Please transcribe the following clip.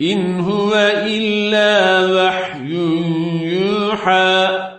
إن هو إلا وحي يوحى.